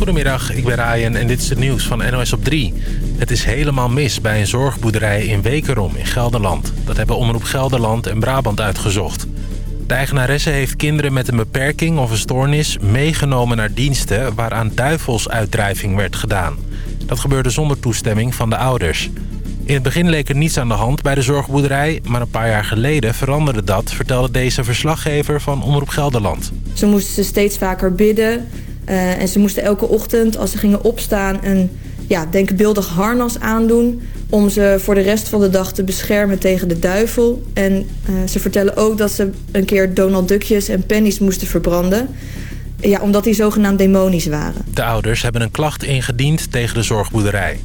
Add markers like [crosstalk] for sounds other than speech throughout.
Goedemiddag, ik ben Ryan en dit is het nieuws van NOS op 3. Het is helemaal mis bij een zorgboerderij in Wekerom in Gelderland. Dat hebben Omroep Gelderland en Brabant uitgezocht. De eigenaresse heeft kinderen met een beperking of een stoornis meegenomen naar diensten... waaraan duivelsuitdrijving werd gedaan. Dat gebeurde zonder toestemming van de ouders. In het begin leek er niets aan de hand bij de zorgboerderij... maar een paar jaar geleden veranderde dat, vertelde deze verslaggever van Omroep Gelderland. Ze moesten steeds vaker bidden... Uh, en ze moesten elke ochtend, als ze gingen opstaan... een ja, denkbeeldig harnas aandoen... om ze voor de rest van de dag te beschermen tegen de duivel. En uh, ze vertellen ook dat ze een keer Donald Duckjes en pennies moesten verbranden... Ja, omdat die zogenaamd demonisch waren. De ouders hebben een klacht ingediend tegen de zorgboerderij.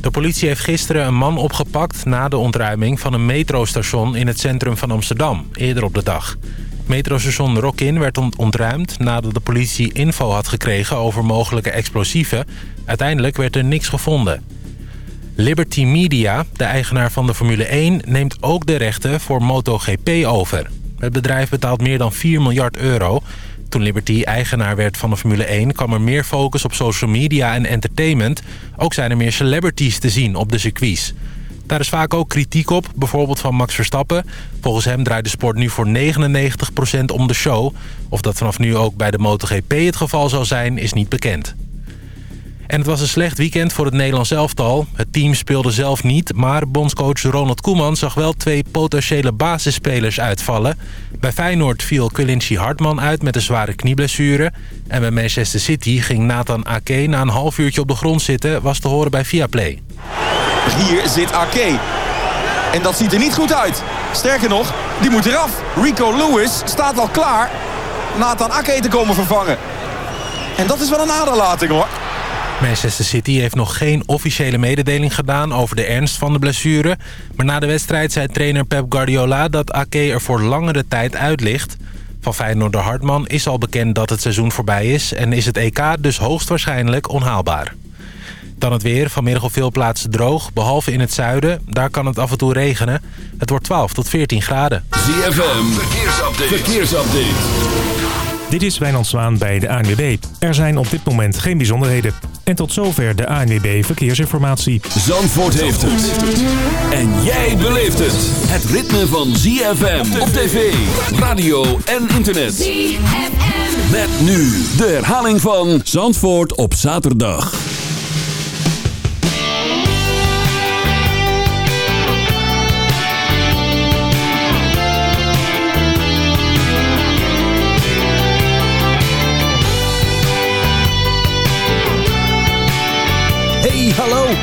De politie heeft gisteren een man opgepakt na de ontruiming van een metrostation in het centrum van Amsterdam, eerder op de dag. Metrostation Rockin werd ontruimd nadat de politie info had gekregen over mogelijke explosieven. Uiteindelijk werd er niks gevonden. Liberty Media, de eigenaar van de Formule 1, neemt ook de rechten voor MotoGP over. Het bedrijf betaalt meer dan 4 miljard euro. Toen Liberty eigenaar werd van de Formule 1 kwam er meer focus op social media en entertainment. Ook zijn er meer celebrities te zien op de circuits. Daar is vaak ook kritiek op, bijvoorbeeld van Max Verstappen. Volgens hem draait de sport nu voor 99% om de show. Of dat vanaf nu ook bij de MotoGP het geval zal zijn, is niet bekend. En het was een slecht weekend voor het Nederlands elftal. Het team speelde zelf niet, maar bondscoach Ronald Koeman zag wel twee potentiële basisspelers uitvallen. Bij Feyenoord viel Quincy Hartman uit met een zware knieblessure. En bij Manchester City ging Nathan Ake na een half uurtje op de grond zitten, was te horen bij Viaplay. Hier zit Ake. En dat ziet er niet goed uit. Sterker nog, die moet eraf. Rico Lewis staat al klaar Nathan Ake te komen vervangen. En dat is wel een aderlating hoor. Manchester City heeft nog geen officiële mededeling gedaan over de ernst van de blessure. Maar na de wedstrijd zei trainer Pep Guardiola dat Ake er voor langere tijd uit ligt. Van Feyenoord de Hartman is al bekend dat het seizoen voorbij is... en is het EK dus hoogstwaarschijnlijk onhaalbaar. Dan het weer. Vanmiddag op veel plaatsen droog, behalve in het zuiden. Daar kan het af en toe regenen. Het wordt 12 tot 14 graden. ZFM, verkeersupdate. verkeersupdate. Dit is Wijnand Zwaan bij de ANWB. Er zijn op dit moment geen bijzonderheden. En tot zover de ANWB Verkeersinformatie. Zandvoort heeft het. En jij beleeft het. Het ritme van ZFM op tv, radio en internet. ZFM. Met nu de herhaling van Zandvoort op zaterdag.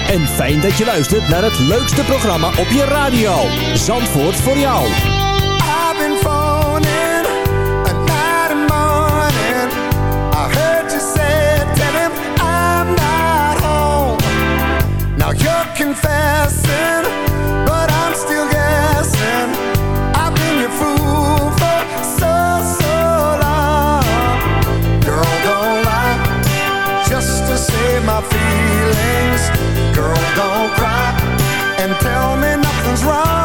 En fijn dat je luistert naar het leukste programma op je radio. Zandvoort voor jou. I've been phoning a night and morning. I heard you say, tell him I'm not home. Now you're confessing, but I'm still guessing. I've been your fool for so, so long. Girl, don't lie, just to save my feelings. Don't cry and tell me nothing's wrong.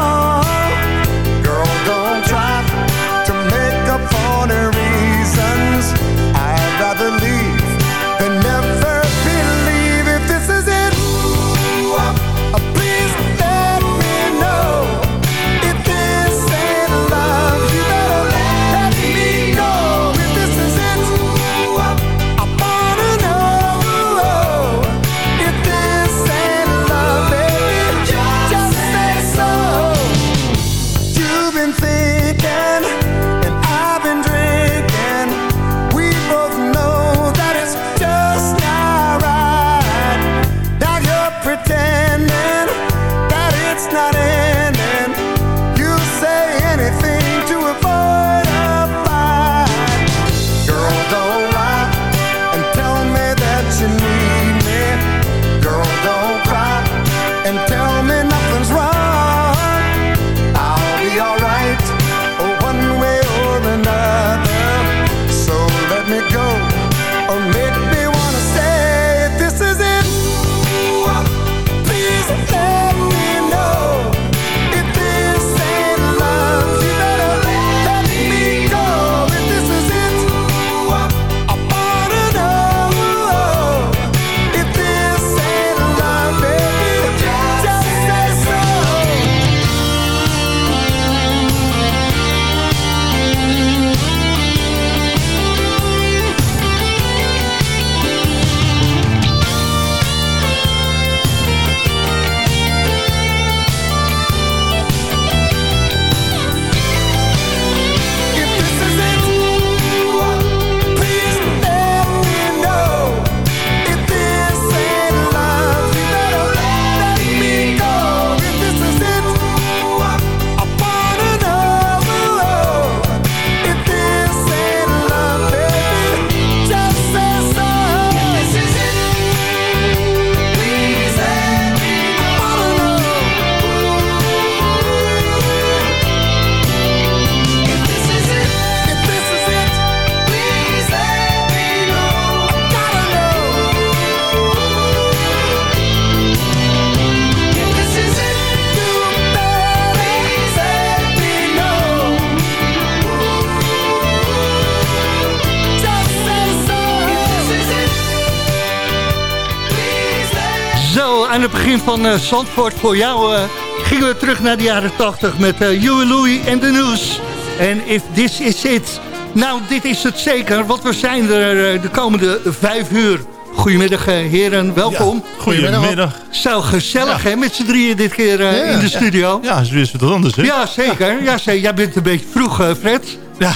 Van uh, Zandvoort voor jou uh, gingen we terug naar de jaren 80 met uh, Huey Louie en de nieuws. En if this is it. Nou, dit is het zeker, want we zijn er de komende vijf uur. Goedemiddag heren, welkom. Ja, goedemiddag. Zo gezellig hè, met z'n drieën dit keer in de studio. Ja, is weer wat anders hè? Ja, zeker. Ja. [laughs] zeker. Jij bent een beetje vroeg, Fred. Ja.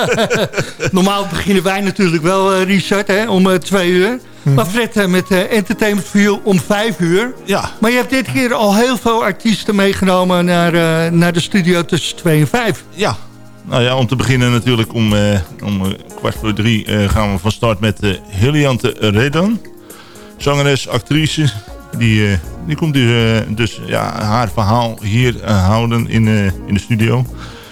[laughs] Normaal beginnen wij natuurlijk wel, Richard, hè, om twee uur. Mhm. Maar Fred eh, met uh, Entertainment for om vijf uur. Ja. Maar je hebt dit keer al heel veel artiesten meegenomen naar, uh, naar de studio tussen twee en vijf. Ja. Nou ja, om te beginnen natuurlijk om, om kwart voor drie gaan we van start met uh, Heliante Redan. Zangeres, actrice. Die, die komt dus, dus ja, haar verhaal hier houden in, in de studio.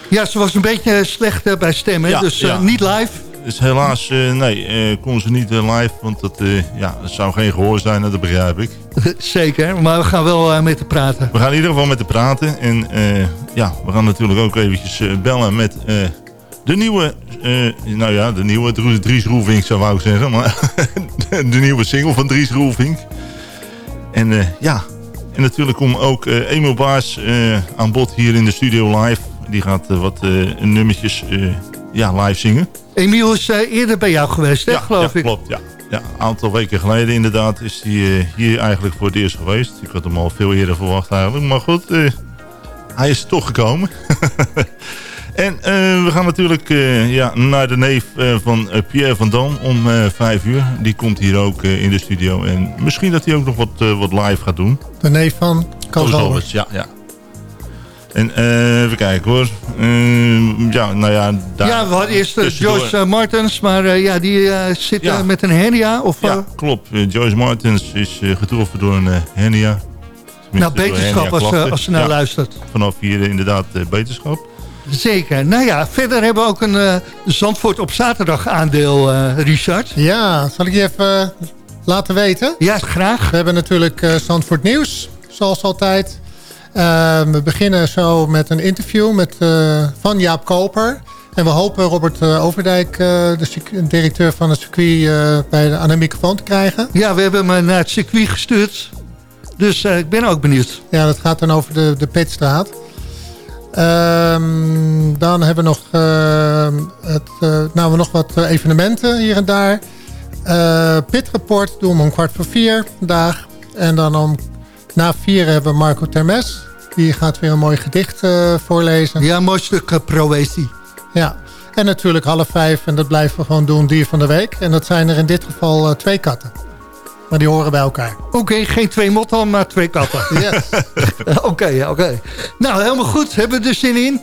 Ja, ze was een beetje slecht bij stemmen, ja, dus ja. niet live. Dus helaas, uh, nee, uh, kon ze niet uh, live, want dat, ja, dat zou geen gehoor zijn, dat begrijp ik. [laughs] Zeker, maar we gaan wel met haar praten. We gaan in ieder geval met haar praten. En ja, we gaan natuurlijk ook eventjes bellen met de nieuwe, nou ja, de nieuwe Dries Roelvink zou ik zeggen. Maar [laughs] de nieuwe single van Dries Roelvink. En ja, en natuurlijk komt ook Emil Baars aan bod hier in de studio live. Die gaat wat nummertjes ja, live zingen. Emiel is uh, eerder bij jou geweest, hè, ja, geloof ja, ik? klopt, ja. Ja, een aantal weken geleden inderdaad is hij uh, hier eigenlijk voor het eerst geweest. Ik had hem al veel eerder verwacht eigenlijk. Maar goed, uh, hij is toch gekomen. [laughs] en we gaan natuurlijk ja, naar de neef van Pierre van Dam om vijf uur. Die komt hier ook in de studio. En misschien dat hij ook nog wat, wat live gaat doen. De neef van Koos Ja, ja. En uh, even kijken hoor. Uh, ja, nou ja. Daar ja, we hadden eerst uh, Joyce Martens, maar ja, die zit ja. met een hernia. Of, ja, klopt. Joyce Martens is getroffen door een hernia. Nou, beterschap als, als ze naar ja, luistert. Vanaf hier inderdaad beterschap. Zeker. Nou ja, verder hebben we ook een Zandvoort op zaterdag aandeel, Richard. Ja, zal ik je even laten weten? Ja, graag. We hebben natuurlijk Zandvoort Nieuws, zoals altijd. Uh, we beginnen zo met een interview met, uh, van Jaap Koper. En we hopen Robert uh, Overdijk, uh, de directeur van het circuit, bij de, aan de microfoon te krijgen. Ja, we hebben hem naar het circuit gestuurd. Dus ik ben ook benieuwd. Ja, dat gaat dan over de, de Pitstraat. Um, dan hebben we nog, het, nou, we nog wat evenementen hier en daar. Pitrapport doen we om kwart voor vier vandaag. En dan om na vier hebben we Marco Termes. Die gaat weer een mooi gedicht uh, voorlezen. Ja, een mooi stuk uh, proëzie. Ja, en natuurlijk half vijf. En dat blijven we gewoon doen, dier van de week. En dat zijn er in dit geval uh, twee katten. Maar die horen bij elkaar. Oké, okay, geen twee motten, maar twee katten. Yes. [laughs] Oké, oké. Okay, okay. Nou, helemaal goed. Hebben we er zin in?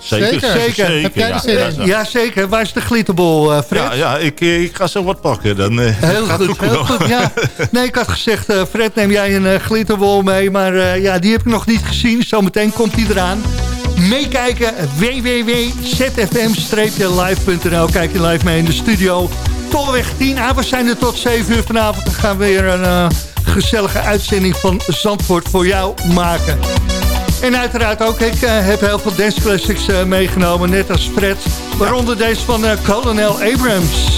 Zeker, zeker. zeker. Heb jij er? Ja, zeker. Waar is de glitterbol, uh, Fred? Ja, ja ik, ik ga zo wat pakken. Dan, uh, heel goed, heel goed. Ja. [laughs] Nee, ik had gezegd, uh, Fred, neem jij een glitterbol mee. Maar ja, die heb ik nog niet gezien. Zometeen komt die eraan. Meekijken, www.zfm-live.nl. Kijk je live mee in de studio. Tolweg 10 a. We zijn er tot 7 uur vanavond. Dan gaan we weer een gezellige uitzending van Zandvoort voor jou maken. En uiteraard ook, ik uh, heb heel veel dance classics uh, meegenomen, net als Fred. Waaronder deze van uh, Colonel Abrams.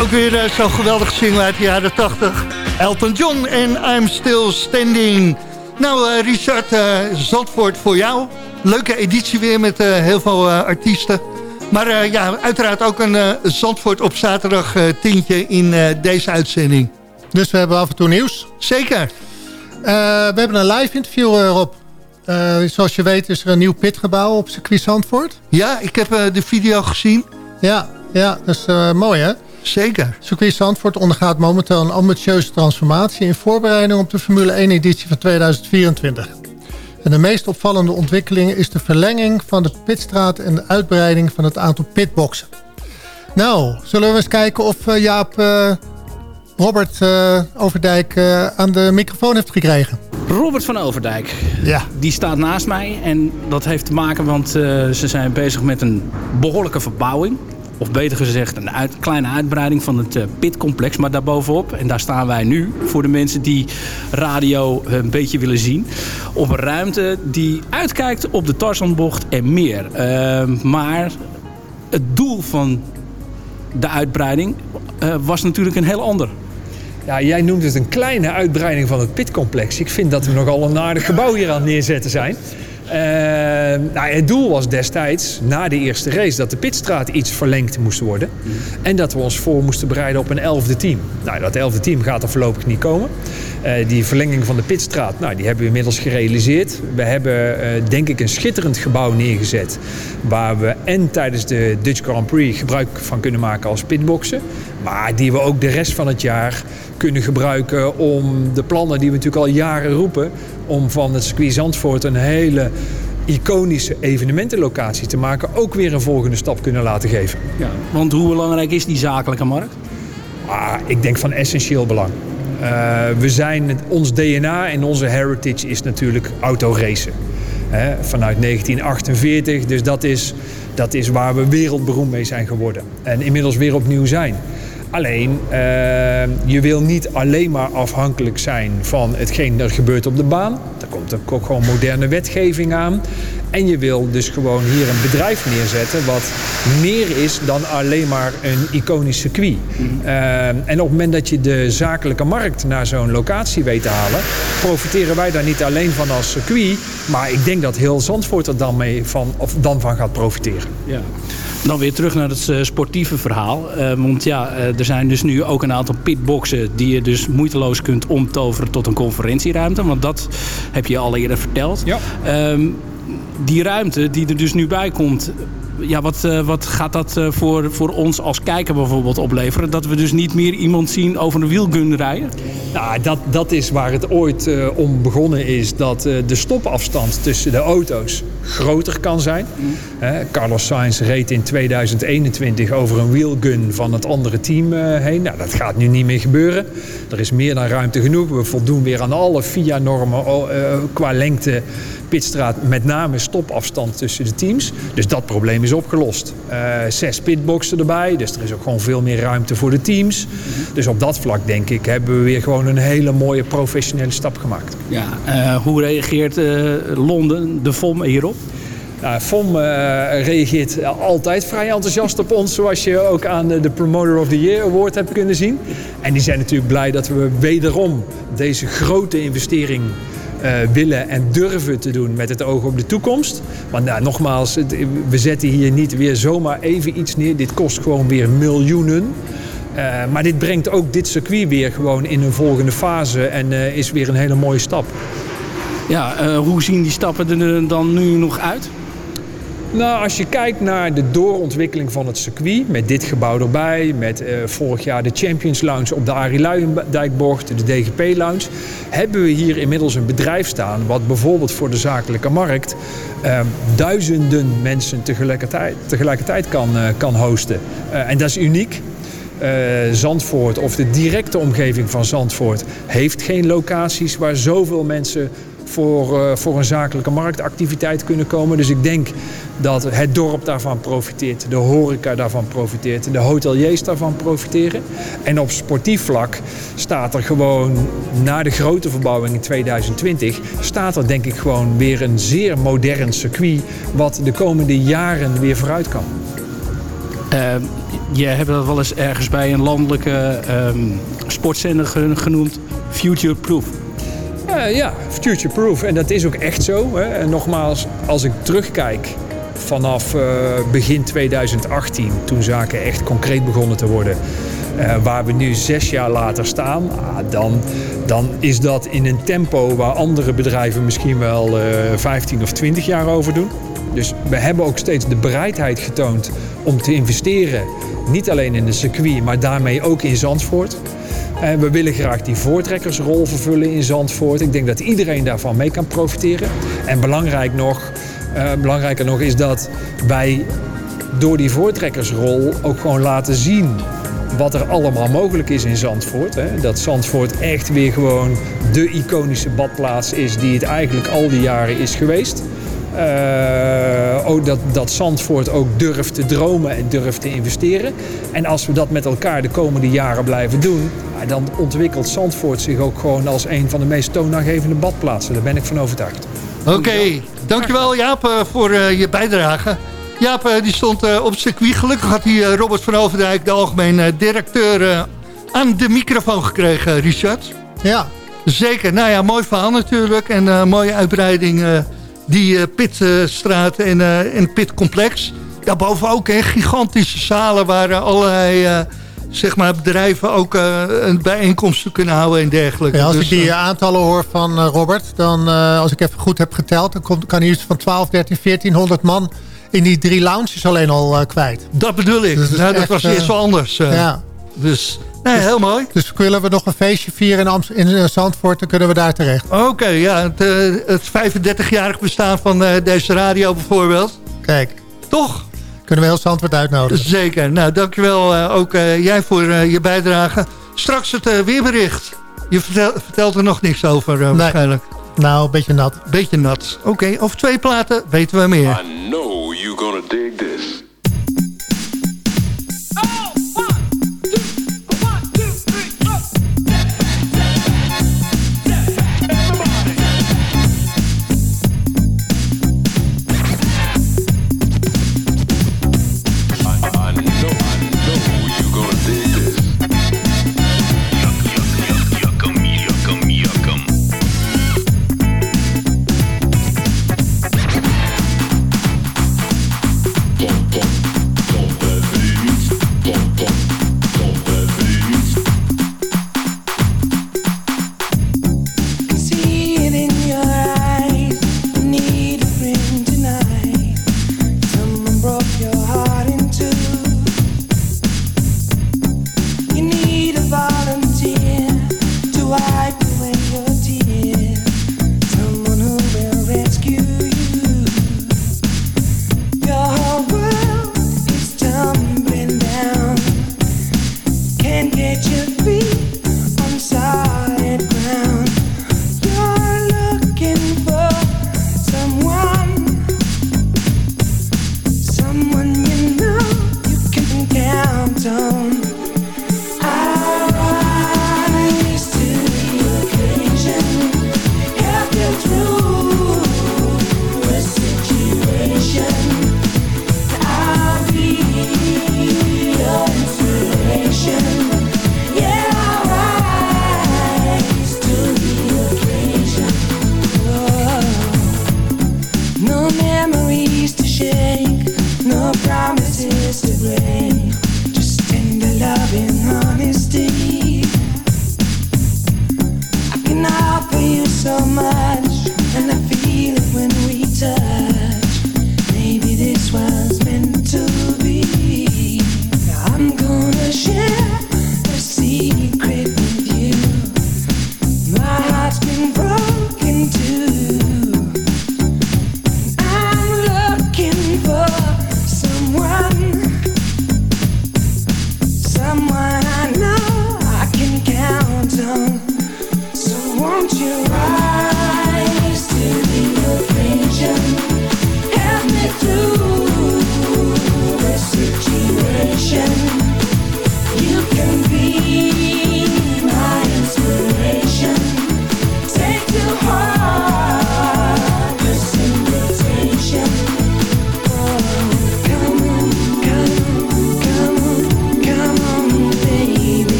Ook weer eh, zo'n geweldige single uit de jaren 80. Elton John en I'm Still Standing. Nou, eh, Richard, eh, Zandvoort voor jou. Leuke editie weer met heel veel artiesten. Maar ja, uiteraard ook een Zandvoort op zaterdag tintje in deze uitzending. Dus we hebben af en toe nieuws. Zeker. We hebben een live interview, Rob. Eh, zoals je weet is er een nieuw pitgebouw op circuit Zandvoort. Ja, ik heb de video gezien. Ja, ja dat is mooi hè? Zeker. Circuit Zandvoort ondergaat momenteel een ambitieuze transformatie... in voorbereiding op de Formule 1-editie van 2024. En de meest opvallende ontwikkeling is de verlenging van de pitstraat... en de uitbreiding van het aantal pitboxen. Nou, zullen we eens kijken of eh, Jaap eh, Robert eh, Overdijk eh, aan de microfoon heeft gekregen? Robert van Overdijk. Ja. Die staat naast mij. En dat heeft te maken, want eh, ze zijn bezig met een behoorlijke verbouwing. Of beter gezegd, een uit- kleine uitbreiding van het eh, pitcomplex. Maar daarbovenop, en daar staan wij nu... voor de mensen die radio een beetje willen zien... op een ruimte die uitkijkt op de Tarzanbocht en meer. Eh, maar het doel van de uitbreiding eh, was natuurlijk een heel ander. Ja, jij noemt het een kleine uitbreiding van het pitcomplex. Ik vind dat we nogal een aardig gebouw hier aan neerzetten zijn. Eh, nou, het doel was destijds, na de eerste race, dat de pitstraat iets verlengd moest worden. En dat we ons voor moesten bereiden op een elfde team. Nou, dat elfde team gaat er voorlopig niet komen. Eh, die verlenging van de pitstraat, nou, die hebben we inmiddels gerealiseerd. We hebben, eh, denk ik, een schitterend gebouw neergezet. Waar we en tijdens de Dutch Grand Prix gebruik van kunnen maken als pitboxen. Maar die we ook de rest van het jaar kunnen gebruiken om de plannen die we natuurlijk al jaren roepen... om van het circuit Zandvoort een hele iconische evenementenlocatie te maken... ook weer een volgende stap kunnen laten geven. Ja, want hoe belangrijk is die zakelijke markt? Ah, ik denk van essentieel belang. Eh, we zijn, ons DNA en onze heritage is natuurlijk autoracen. Hè, vanuit 1948, dus dat is, dat is waar we wereldberoemd mee zijn geworden. En inmiddels weer opnieuw zijn. Alleen, eh, je wil niet alleen maar afhankelijk zijn van hetgeen er gebeurt op de baan. Er komt ook gewoon moderne wetgeving aan. En je wil dus gewoon hier een bedrijf neerzetten wat meer is dan alleen maar een iconisch circuit. Eh, en op het moment dat je de zakelijke markt naar zo'n locatie weet te halen, profiteren wij daar niet alleen van als circuit, maar ik denk dat heel Zandvoort er dan, mee van, of dan van gaat profiteren. Ja. Dan weer terug naar het eh, sportieve verhaal. Eh, want ja, eh, er zijn dus nu ook een aantal pitboxen... die je dus moeiteloos kunt omtoveren tot een conferentieruimte. Want dat heb je al eerder verteld. Ja. Ehm, die ruimte die er dus nu bij komt... Ja, wat, eh, wat gaat dat eh, voor, voor ons als kijker bijvoorbeeld opleveren? Dat we dus niet meer iemand zien over een wielgun rijden? Nou, dat, dat is waar het ooit eh, om begonnen is. Dat de stopafstand tussen de auto's groter kan zijn. Hè, Carlos Sainz reed in 2021 over een wheelgun van het andere team heen. Nou, dat gaat nu niet meer gebeuren. Er is meer dan ruimte genoeg. We voldoen weer aan alle FIA-normen qua lengte pitstraat. Met name stopafstand tussen de teams. Dus dat probleem is opgelost. Eh, zes pitboxen erbij. Dus er is ook gewoon veel meer ruimte voor de teams. Dus op dat vlak denk ik hebben we weer gewoon een hele mooie professionele stap gemaakt. Ja, eh, hoe reageert eh, Londen, de FOM, hierop? Nou, FOM reageert altijd vrij enthousiast op ons, zoals je ook aan de Promoter of the Year Award hebt kunnen zien. En die zijn natuurlijk blij dat we wederom deze grote investering eh, willen en durven te doen met het oog op de toekomst. Want nou, nogmaals, we zetten hier niet weer zomaar even iets neer. Dit kost gewoon weer miljoenen. Eh, maar dit brengt ook dit circuit weer gewoon in een volgende fase en eh, is weer een hele mooie stap. Ja, hoe zien die stappen er dan nu nog uit? Nou, als je kijkt naar de doorontwikkeling van het circuit, met dit gebouw erbij, met eh, vorig jaar de Champions Lounge op de Arie Luijendijkbocht, de DGP Lounge, hebben we hier inmiddels een bedrijf staan wat bijvoorbeeld voor de zakelijke markt eh, duizenden mensen tegelijkertijd, tegelijkertijd kan, eh, kan hosten. Eh, en dat is uniek. Zandvoort of de directe omgeving van Zandvoort heeft geen locaties waar zoveel mensen voor, eh, voor een zakelijke marktactiviteit kunnen komen. Dus ik denk dat het dorp daarvan profiteert, de horeca daarvan profiteert, de hoteliers daarvan profiteren. En op sportief vlak staat er gewoon, na de grote verbouwing in 2020, staat er denk ik gewoon weer een zeer modern circuit wat de komende jaren weer vooruit kan. Eh, je hebt dat wel eens ergens bij een landelijke ehm, sportzender ge- genoemd. Future Proof. Eh, ja, future-proof. En dat is ook echt zo. Hè. En nogmaals, als ik terugkijk vanaf eh, begin 2018, toen zaken echt concreet begonnen te worden, eh, waar we nu zes jaar later staan, ah, dan, dan is dat in een tempo waar andere bedrijven misschien wel eh 15 of 20 jaar over doen. Dus we hebben ook steeds de bereidheid getoond om te investeren. Niet alleen in de circuit, maar daarmee ook in Zandvoort. En we willen graag die voortrekkersrol vervullen in Zandvoort. Ik denk dat iedereen daarvan mee kan profiteren. En belangrijk nog, eh, belangrijker nog is dat wij door die voortrekkersrol ook gewoon laten zien wat er allemaal mogelijk is in Zandvoort. Hè. Dat Zandvoort echt weer gewoon de iconische badplaats is die het eigenlijk al die jaren is geweest. Eh, ook dat, dat Zandvoort ook durft te dromen en durft te investeren. En als we dat met elkaar de komende jaren blijven doen, dan ontwikkelt Zandvoort zich ook gewoon als een van de meest toonaangevende badplaatsen. Daar ben ik van overtuigd. Oké, dankjewel Jaap eh, voor eh, je bijdrage. Jaap eh, die stond eh, op circuit. Gelukkig had hij Robert van Overdijk, de algemeen directeur, aan de microfoon gekregen, Richard. Ja. Zeker, nou ja, mooi verhaal natuurlijk. En eh, mooie uitbreiding, eh, die eh, pitstraat en, eh en pitcomplex. Daarboven ook hè, gigantische zalen waar eh, allerlei zeg maar bedrijven ook een bijeenkomsten kunnen houden en dergelijke. Ja, als Dus, ik die aantallen hoor van Robert, dan als ik even goed heb geteld, dan komt, kan hij iets van 12, 13, 1400 man in die drie lounges alleen al kwijt. Dat bedoel ik. Dus nou, dat echt, was eerst wel anders. ja. Dus, nee, heel mooi. Dus willen we nog een feestje vieren in, Amst in eh, Zandvoort, dan kunnen we daar terecht. Oké, ja, het, eh, het 35-jarig bestaan van eh, deze radio bijvoorbeeld. Kijk. Toch? Kunnen we heel Zandvoort uitnodigen. Zeker. Nou, dankjewel uh, ook uh, jij voor uh, je bijdrage. Straks het uh, weerbericht. Je vertel, vertelt er nog niks over uh, nee. waarschijnlijk. Nou, een beetje nat. Beetje nat. Oké, okay, over twee platen weten we meer. I know you're gonna dig this.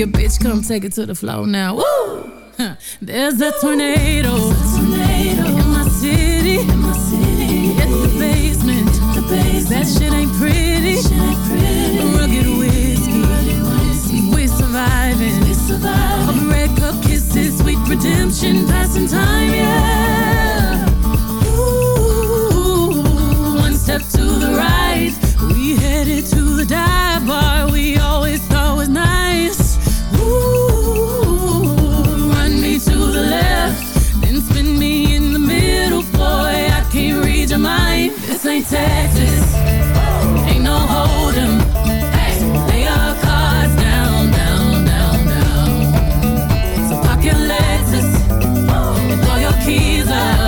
A bitch, come take it to the floor now. Woo! There's a tornado. In my city. In the basement. That shit ain't pretty. Shit pretty. Rugged whiskey. We're surviving. We're surviving. Red cup kisses, sweet redemption, passing time, yeah. Ooh, one step to the right. We headed to the dive. mine. This ain't Texas. Ain't no hold'em. Hey, lay your cards down, down, down, down. So pocket lettuce and throw your keys out.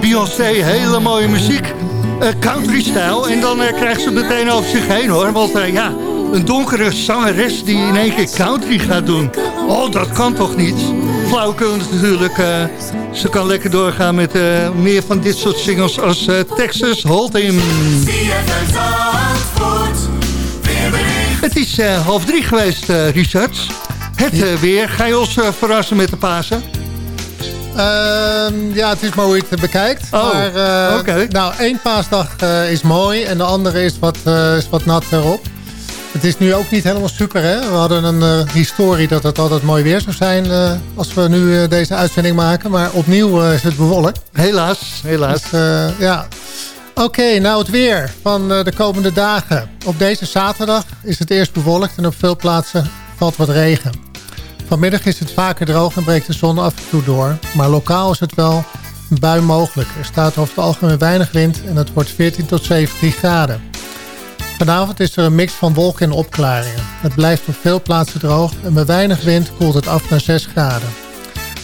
Beyoncé hele mooie muziek. eh, country-stijl. En dan eh, krijgt ze meteen over zich heen hoor. Want eh, ja, een donkere zangeres die in één keer country gaat doen. Oh, dat kan toch niet? Flauwekul natuurlijk. eh, ze kan lekker doorgaan met eh, meer van dit soort singles als eh, Texas Hold'em. Het is eh, half drie geweest, eh, Richard. Het eh, weer. Ga je ons eh, verrassen met de Pasen? Ehm, ja, het is maar hoe je het bekijkt. Oh, maar, eh. Nou, één paasdag eh, is mooi en de andere is wat, eh, is wat nat erop. Het is nu ook niet helemaal super, hè? We hadden een historie dat het altijd mooi weer zou zijn... als we nu deze uitzending maken. Maar opnieuw is het bewolkt. Helaas, helaas. Dus, ja. Oké, nou het weer van de komende dagen. Op deze zaterdag is het eerst bewolkt en op veel plaatsen valt wat regen. Vanmiddag is het vaker droog en breekt de zon af en toe door. Maar lokaal is het wel bui mogelijk. Er staat over het algemeen weinig wind en het wordt 14 tot 17 graden. Vanavond is er een mix van wolken en opklaringen. Het blijft op veel plaatsen droog en met weinig wind koelt het af naar 6 graden.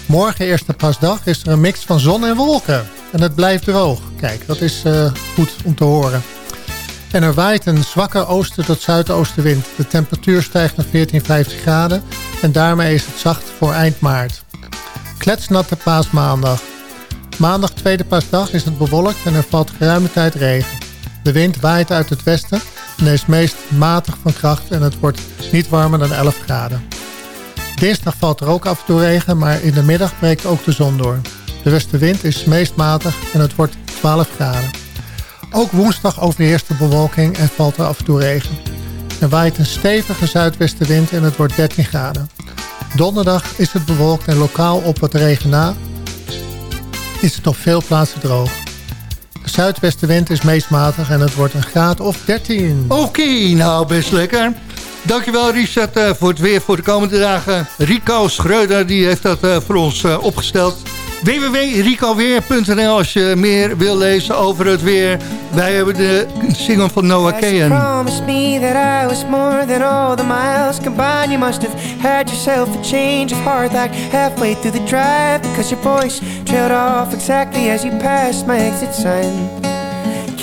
Morgen, eerste pasdag, is er een mix van zon en wolken. En het blijft droog. Kijk, dat is eh, goed om te horen. En er waait een zwakke oosten tot zuidoostenwind. De temperatuur stijgt naar 14, 15 graden. En daarmee is het zacht voor eind maart. Kletsnatte paasmaandag. Maandag, tweede paasdag, is het bewolkt en er valt geruime tijd regen. De wind waait uit het westen en is meest matig van kracht en het wordt niet warmer dan 11 graden. Dinsdag valt er ook af en toe regen, maar in de middag breekt ook de zon door. De westenwind is meest matig en het wordt 12 graden. Ook woensdag overheerst de bewolking en valt er af en toe regen. Er waait een stevige zuidwestenwind en het wordt 13 graden. Donderdag is het bewolkt en lokaal op wat regen na is het op veel plaatsen droog. De zuidwestenwind is meest matig en het wordt een graad of 13. Oké, nou best lekker. Dankjewel Richard eh, voor het weer voor de komende dagen. Rico Schreuder die heeft dat eh, voor ons eh, opgesteld. www.ricoweer.nl als je meer wil lezen over het weer. Wij hebben de single van Noah Kahan. promised me that I was more than all the miles combined You must have had yourself a change of heart Like halfway through the drive Because your voice trailed off exactly as you passed my exit sign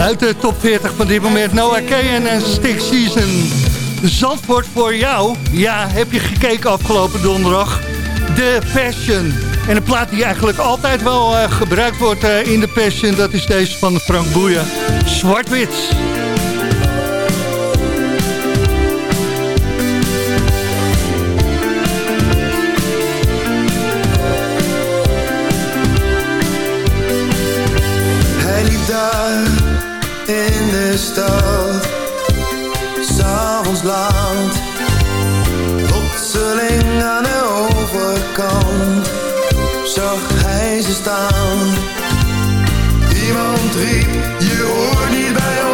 [laughs] Uit de top 40 van dit moment Noah Kayen en Stick Season. Zandvoort voor jou. Ja, heb je gekeken afgelopen donderdag? De Passion. En een plaat die eigenlijk altijd wel eh, gebruikt wordt eh, in de Passion... dat is deze van Frank Boeien. Zwart-wit. Hij liep daar in de stad, s'avonds laat. Plotseling aan de overkant zag hij ze staan. Iemand riep, je hoort niet bij ons.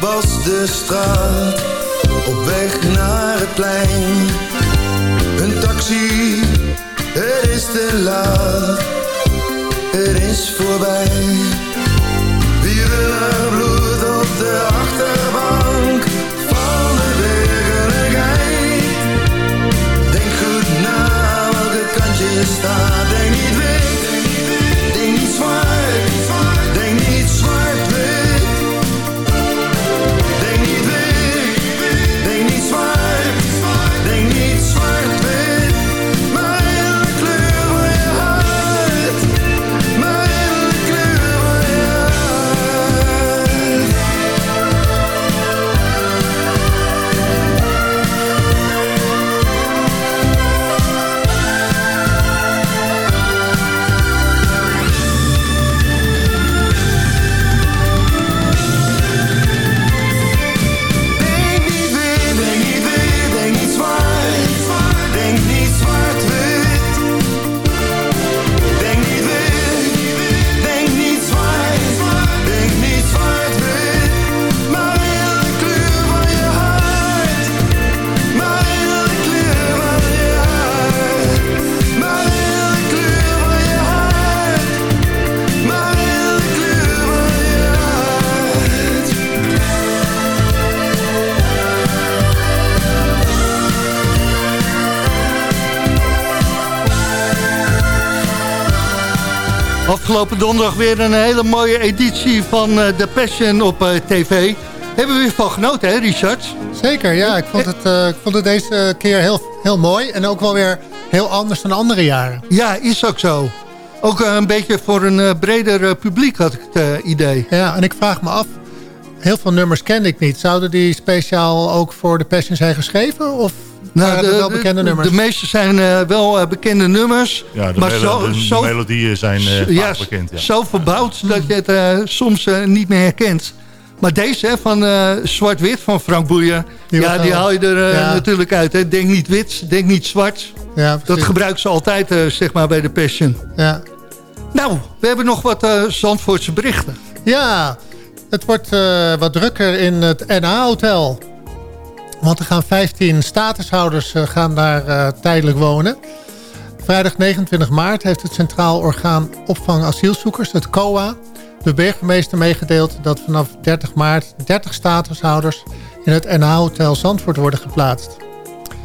Was de straat. Op weg naar het plein. Een taxi, het is te laat. Het is voorbij. Wielen bloed op de achterbank Afgelopen donderdag weer een hele mooie editie van eh, The Passion op eh, tv. Hebben we weer van genoten, hè Richard? Zeker, ja. Ik vond het, eh, ik vond het deze keer heel, heel mooi. En ook wel weer heel anders dan andere jaren. Ja, is ook zo. Ook een beetje voor een breder publiek had ik het idee. Ja, en ik vraag me af... Heel veel nummers kende ik niet. Zouden die speciaal ook voor de Passion zijn geschreven? Of waren het wel bekende nummers? Nou, De meeste zijn eh, wel eh, bekende nummers. Ja, de, maar zo, de- de zo, melodieën zijn eh, ja, vaak bekend. Ja. zo verbouwd dat je het eh, soms eh, niet meer herkent. Maar deze hè, van eh, Zwart-Wit van Frank Boeien... Ja, die haal je er eh, Ja. natuurlijk uit. Hè. Denk niet wit, denk niet zwart. Ja, Dat gebruiken ze altijd eh, zeg maar bij de Passion. Ja. Nou, we hebben nog wat eh Zandvoortse berichten. Ja, het wordt eh, wat drukker in het NA-hotel. Want er gaan 15 statushouders eh, gaan daar eh, tijdelijk wonen. Vrijdag 29 maart heeft het Centraal Orgaan Opvang Asielzoekers, het COA... de burgemeester meegedeeld dat vanaf 30 maart 30 statushouders... in het NA-hotel Zandvoort worden geplaatst.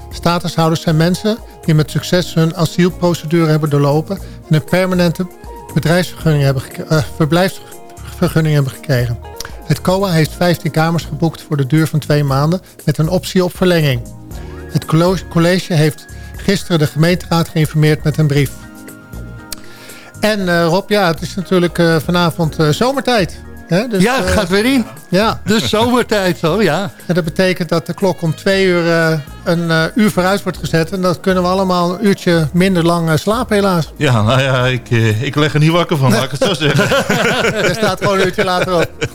Statushouders zijn mensen die met succes hun asielprocedure hebben doorlopen... en een permanente bedrijfsvergunning hebben eh, verblijfsvergunning hebben gekregen. Het COA heeft 15 kamers geboekt voor de duur van twee maanden... met een optie op verlenging. Het college heeft gisteren de gemeenteraad geïnformeerd met een brief. En eh, Rob, ja, het is natuurlijk eh, vanavond eh, zomertijd. Hè? Dus, ja, het eh, gaat weer in. Ja. De zomertijd zo, ja. En dat betekent dat de klok om twee uur eh, een eh, uur vooruit wordt gezet. En dat kunnen we allemaal een uurtje minder lang eh, slapen helaas. Ja, nou ja, ik, eh, ik leg er niet wakker van, laat ik het zo [laughs] zeggen. er staat gewoon een uurtje later op. [laughs]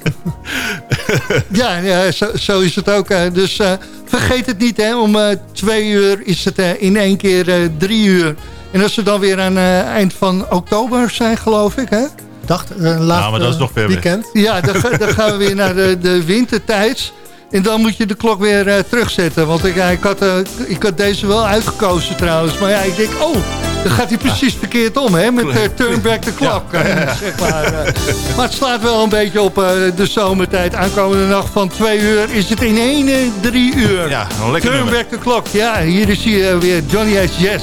Ja, ja zo, zo is het ook. eh. Dus eh, vergeet het niet, hè. Om eh, twee uur is het eh, in één keer eh, drie uur. En als we dan weer aan het eind van oktober zijn, geloof ik, hè? Dacht, uh, laatste maar dat is nog ver weg. weekend. Ja, dan, dan gaan we weer naar de, de wintertijds. En dan moet je de klok weer eh, terugzetten. Want ik, ja, ik, had, eh, ik had deze wel uitgekozen trouwens. Maar ja, ik denk, oh, dan gaat hij precies verkeerd om, hè? Met eh, turn back the clock. Ja. eh, zeg maar, eh. maar het slaat wel een beetje op eh, de zomertijd. Aankomende nacht van twee uur is het in één eh, drie uur. Ja, een lekker Turn nummer. back the clock. Ja, hier is hij eh, weer. Johnny H. Yes.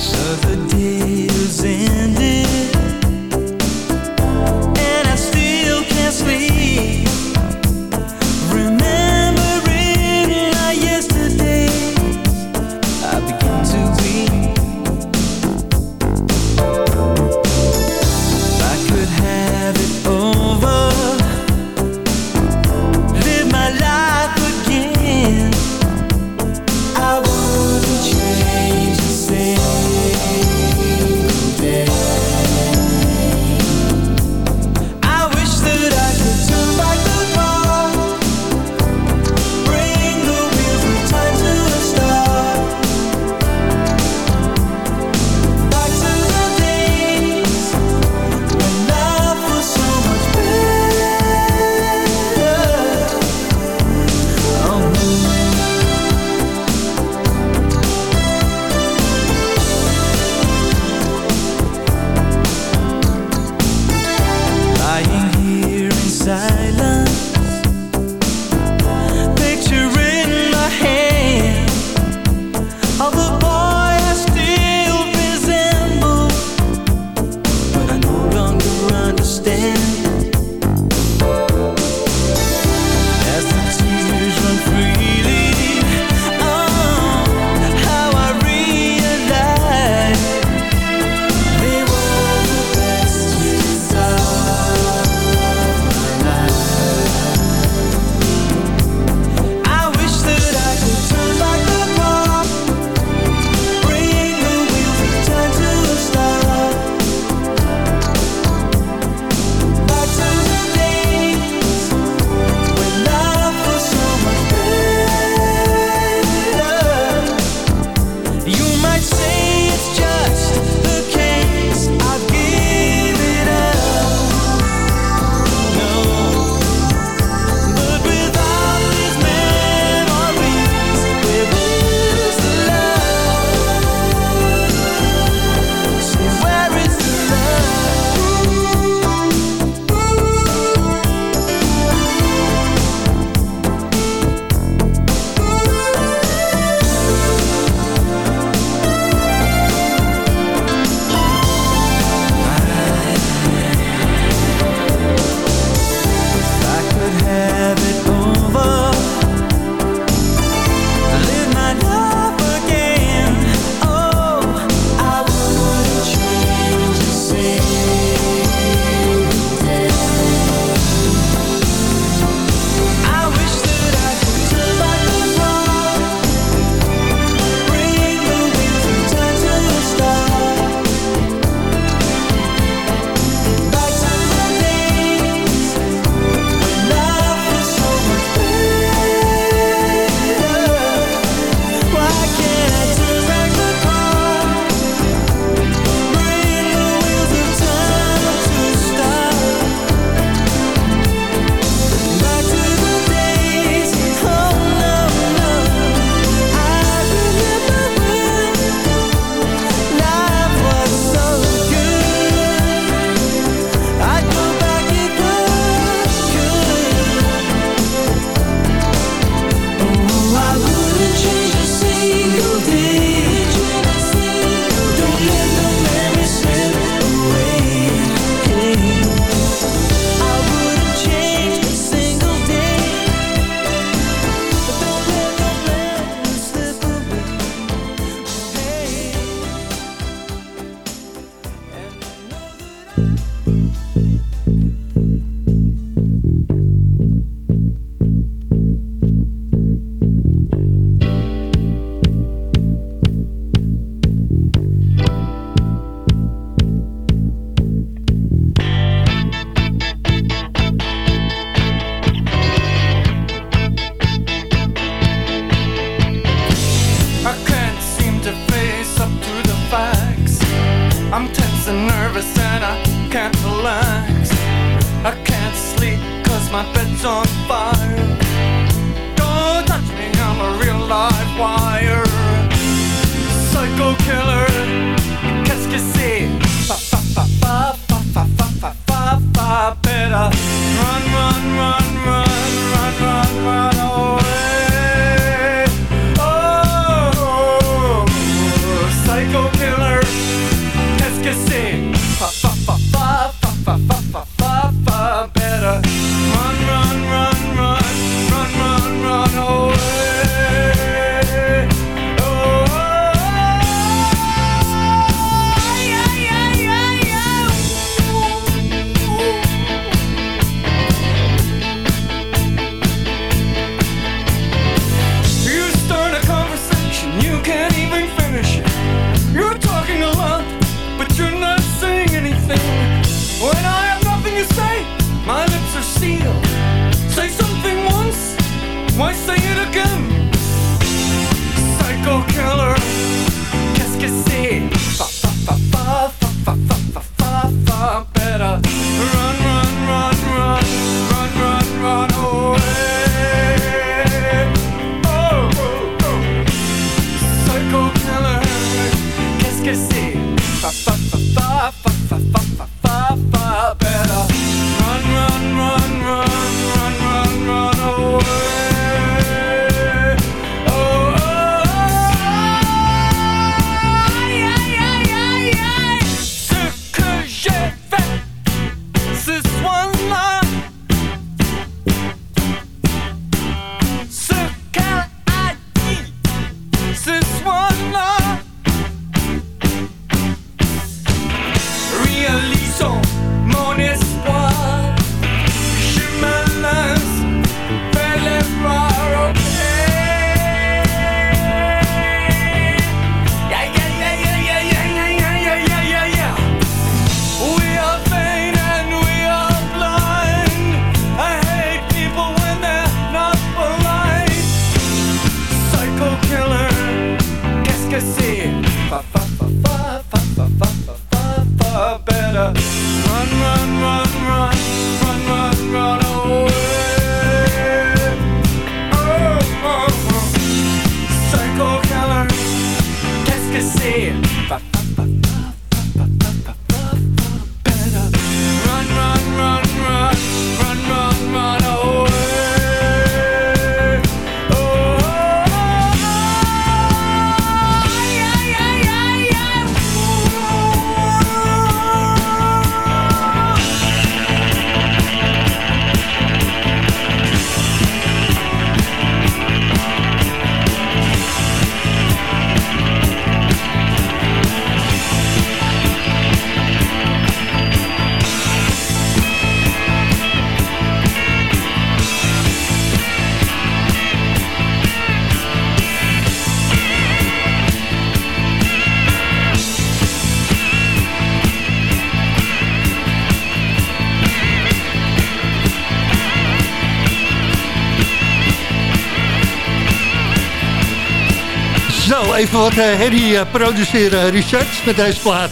Even wat uh, herrie eh, produceren, Richard, met deze plaat.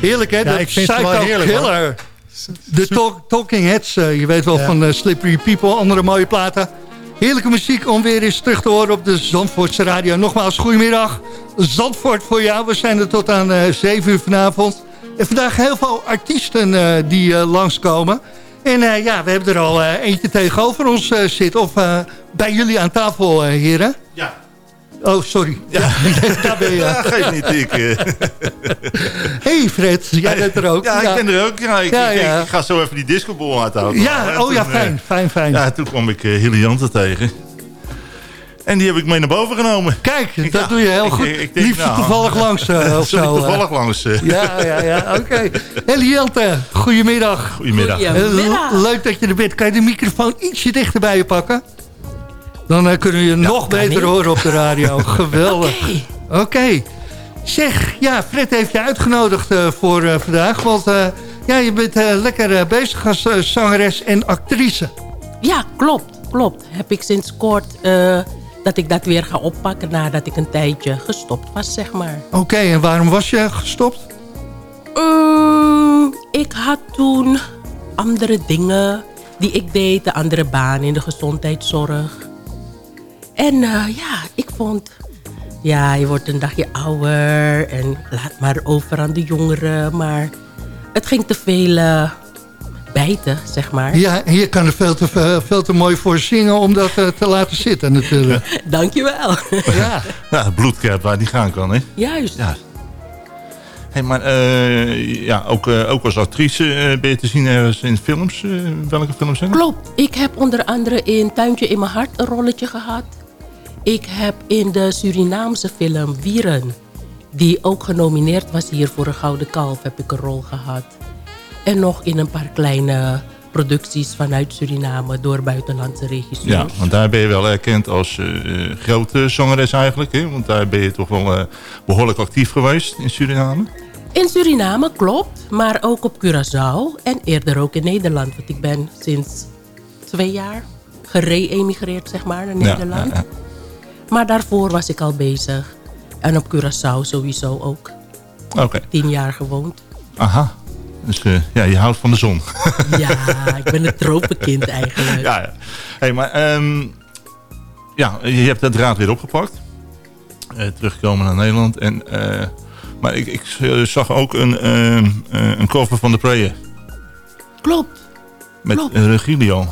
Heerlijk, hè? Ja, de ik vind het Psycho wel heerlijk, hoor. Killer. De talk- Talking Heads, eh, je weet wel Ja. van eh, Slippery People, andere mooie platen. Heerlijke muziek om weer eens terug te horen op de Zandvoortse radio. Nogmaals, goedemiddag. Zandvoort voor jou. We zijn er tot aan eh 7 uur vanavond. En vandaag heel veel artiesten eh, die eh, langskomen. En eh, ja, we hebben er al eh, eentje tegenover ons eh, zitten. Of eh, bij jullie aan tafel, eh, heren. Oh, sorry. Ja, daar ben je. Ja, geef niet, ik... eh. hey Fred, jij bent er ook. Ja, ik ben er ook. Ja, ik, Ja, ik- ja. ik ga zo even die discobol uithouden. Ja, oh ja, fijn, fijn, fijn. Ja, toen kwam ik uh, Hilly Janten tegen. En die heb ik mee naar boven genomen. Kijk, dat doe je heel goed. ik denk, Liefst nou, toevallig langs eh, [laughs] of zo. eh. toevallig langs. eh. Ja, ja, ja, oké. Heli Jelte, goedemiddag. Goedemiddag. Eh, le- leuk dat je er bent. Kan je de microfoon ietsje dichter bij je pakken? Dan eh, kunnen we je nog beter niet. horen op de radio. [laughs] Geweldig. Oké. Zeg, ja, Fred heeft je uitgenodigd eh, voor eh, vandaag. Want eh, ja, je bent eh, lekker eh, bezig als zangeres en actrice. Ja, klopt, klopt. Heb ik sinds kort eh, dat ik dat weer ga oppakken nadat ik een tijdje gestopt was, zeg maar. Oké, en waarom was je gestopt? Ik had toen andere dingen die ik deed. De andere baan in de gezondheidszorg. En eh, ja, ik vond... Ja, je wordt een dagje ouder en laat maar over aan de jongeren. Maar het ging te veel eh, bijten, zeg maar. Ja, en je kan er veel te, veel, veel te mooi voor zingen om dat eh, te laten zitten natuurlijk. [laughs] Dankjewel. [laughs] Ja. Ja, het bloedkert waar die gaan kan, hè? Juist. Ja. Hey, maar eh, ja, ook, eh, ook als actrice eh, ben je te zien ergens in films. Eh, welke films zijn dat? Klopt. Ik heb onder andere in Tuintje in mijn hart een rolletje gehad. Ik heb in de Surinaamse film Wieren, die ook genomineerd was hier voor een Gouden Kalf, heb ik een rol gehad. En nog in een paar kleine producties vanuit Suriname door buitenlandse regisseurs. Ja, want daar ben je wel erkend als eh, eh, grote zangeres eigenlijk. Hè? Want daar ben je toch wel eh, behoorlijk actief geweest in Suriname. In Suriname, klopt. Maar ook op Curaçao. En eerder ook in Nederland. Want ik ben sinds twee jaar gere-emigreerd, zeg maar, naar Ja, Nederland. ja, ja. Maar daarvoor was ik al bezig. En op Curaçao sowieso ook. Oké. Tien jaar gewoond. Aha. Dus eh, ja, je houdt van de zon. Ja, ik ben een tropenkind eigenlijk. ja, ja. Hey, maar ehm, ja, je hebt dat draad weer opgepakt. Eh, teruggekomen naar Nederland. En, eh, maar ik, ik zag ook een, ehm, eh, een cover van de Prayer. Klopt. Met Klopt. Regilio.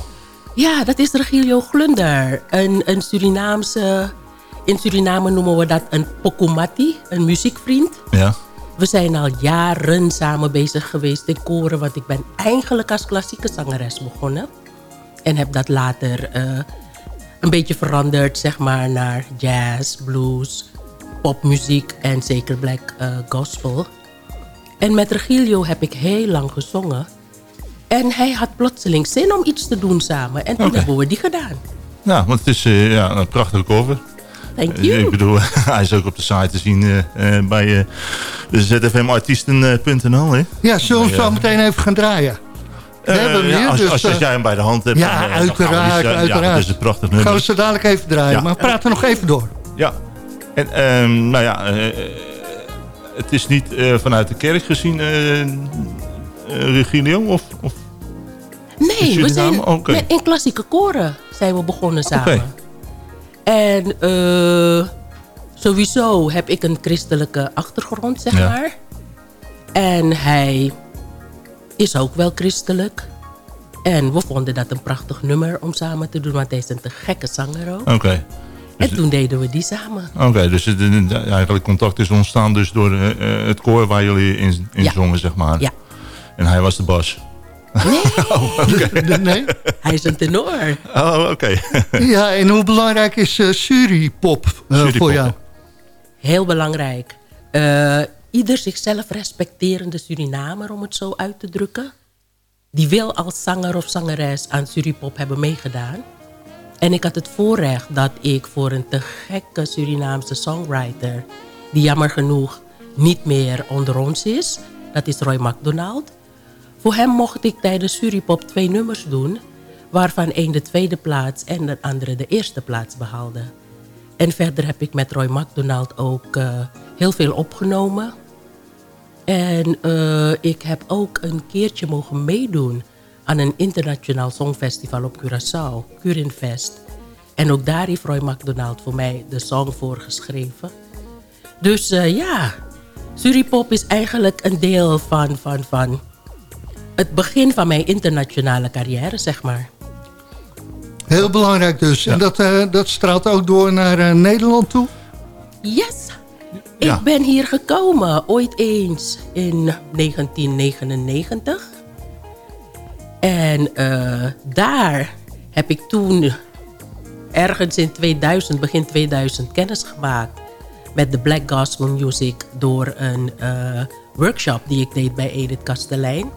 Ja, dat is Regilio Glunder. Een, een Surinaamse... In Suriname noemen we dat een pokumati, een muziekvriend. Ja. We zijn al jaren samen bezig geweest in koren... want ik ben eigenlijk als klassieke zangeres begonnen. En heb dat later eh, een beetje veranderd, zeg maar... naar jazz, blues, popmuziek en zeker black eh, gospel. En met Regilio heb ik heel lang gezongen. En hij had plotseling zin om iets te doen samen. En toen hebben we die gedaan. Nou, want het is eh, ja, een prachtige cover. Thank Eh, you. ik bedoel, [laughs] hij is ook op de site te zien eh, eh, bij eh, de zfmartiesten.nl. hè? Ja, zullen we hem zo meteen even gaan draaien? We hebben hem ja, hier, als, dus, als, als jij hem bij de hand hebt. Ja, dan, uiteraard, Ja, uiteraard. dat is een prachtig Gaan we zo dadelijk even draaien. Ja. Maar we praten nog even door. Ja. En ehm, nou ja, het is niet eh, vanuit de kerk gezien Regilio? Of, of Nee, In we zijn met, in klassieke koren zijn we begonnen samen. En eh, sowieso heb ik een christelijke achtergrond, zeg Ja. maar. En hij is ook wel christelijk. En we vonden dat een prachtig nummer om samen te doen, want hij is een te gekke zanger ook. Oké. En toen deden we die samen. Oké, dus het, eigenlijk contact is ontstaan dus door eh, eh, het koor waar jullie in, in Ja. zongen, zeg maar. Ja. En hij was de bas. Nee, Oh, oké. Nee? hij is een tenor. Oh, oké. Ja, en hoe belangrijk is eh Suripop eh, voor jou? Heel belangrijk. Eh, ieder zichzelf respecterende Surinamer, om het zo uit te drukken... die wil als zanger of zangeres aan Suripop hebben meegedaan. En ik had het voorrecht dat ik voor een te gekke Surinaamse songwriter... die jammer genoeg niet meer onder ons is... dat is Roy McDonald... Voor hem mocht ik tijdens Suripop twee nummers doen... waarvan één de tweede plaats en de andere de eerste plaats behaalde. En verder heb ik met Roy McDonald ook eh, heel veel opgenomen. En eh, ik heb ook een keertje mogen meedoen aan een internationaal songfestival op Curaçao, Curinfest. En ook daar heeft Roy McDonald voor mij de song voor geschreven. Dus eh, ja, Suripop is eigenlijk een deel van, van, van het begin van mijn internationale carrière, zeg maar. Heel belangrijk dus. En dat, eh, dat straalt ook door naar eh, Nederland toe? Yes! Ja. Ik ben hier gekomen ooit eens in 1999. En eh, daar heb ik toen ergens in 2000, begin 2000, kennis gemaakt met de Black Gospel Music door een eh, workshop die ik deed bij Edith Kastelein.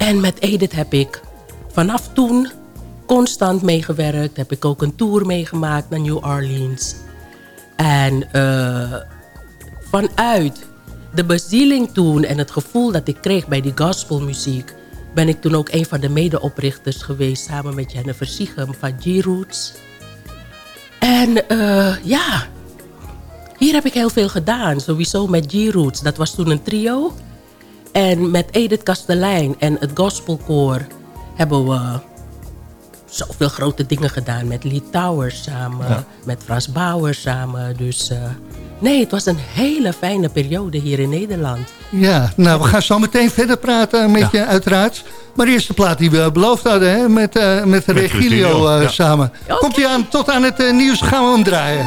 En met Edith heb ik vanaf toen constant meegewerkt. Heb ik ook een tour meegemaakt naar New Orleans. En eh, vanuit de bezieling toen en het gevoel dat ik kreeg bij die gospelmuziek... ben ik toen ook een van de medeoprichters geweest... samen met Jennifer Siegem van G-Roots. En eh, ja, hier heb ik heel veel gedaan. Sowieso met G-Roots, dat was toen een trio. En met Edith Kastelein en het gospelkoor hebben we zoveel grote dingen gedaan. Met Lee Towers samen, Ja. met Frans Bauer samen. Dus eh, nee, het was een hele fijne periode hier in Nederland. Ja, nou, we gaan zo meteen verder praten met je, uiteraard. Maar eerst de plaat die we beloofd hadden, hè, met, eh met Regilio Regilio, eh, ja. samen. Komt hij aan, tot aan het nieuws gaan we hem draaien.